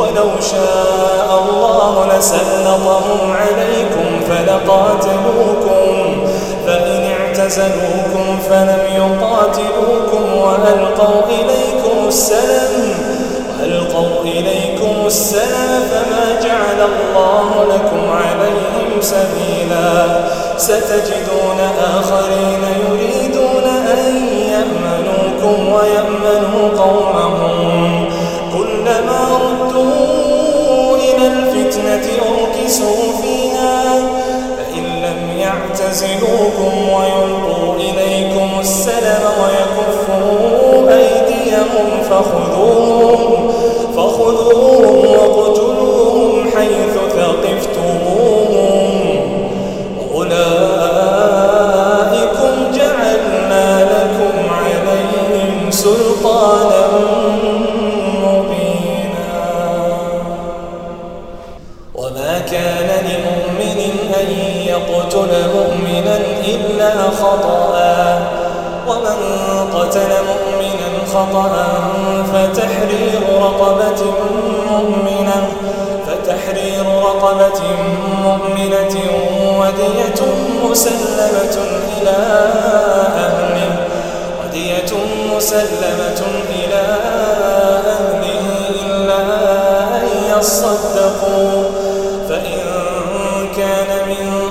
ولو شاء الله لسلطهم عليكم فلقاتلوكم فإن اعتزلوكم فلم يقاتلوكم وألقوا إليكم السلام وألقوا إليكم السلام فما جعل الله لكم عليهم سبيلا. ستجدون آخرين يريدون أن يأمنوكم ويأمنوا قومهم كلما يعتزلوكم إلا خطأ. ومن قتل مؤمنا خطأ فتحرير رقبة مؤمنة فتحرير رقبة مؤمنة ودية مسلمة إلى أهله ودية مسلمة إلى أهله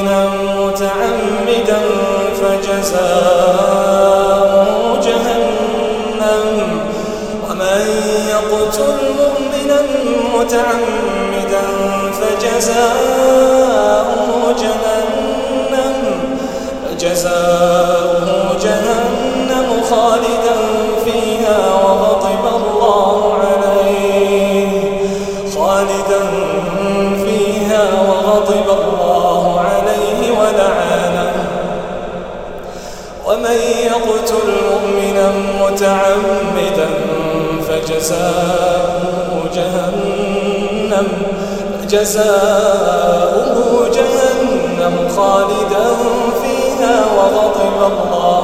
مؤمنا متعمدا فجزاؤه جهنم. ومن يقتل مؤمنا متعمدا فجزاؤه جهنم. فجزاؤه جهنم خالدا فيها وغضب الله عليه. خالدا فيها وغضب الله ومن يقتل مؤمنا متعمدا فجزاؤه جهنم فجزاؤه جهنم خالدا فيها وغضب الله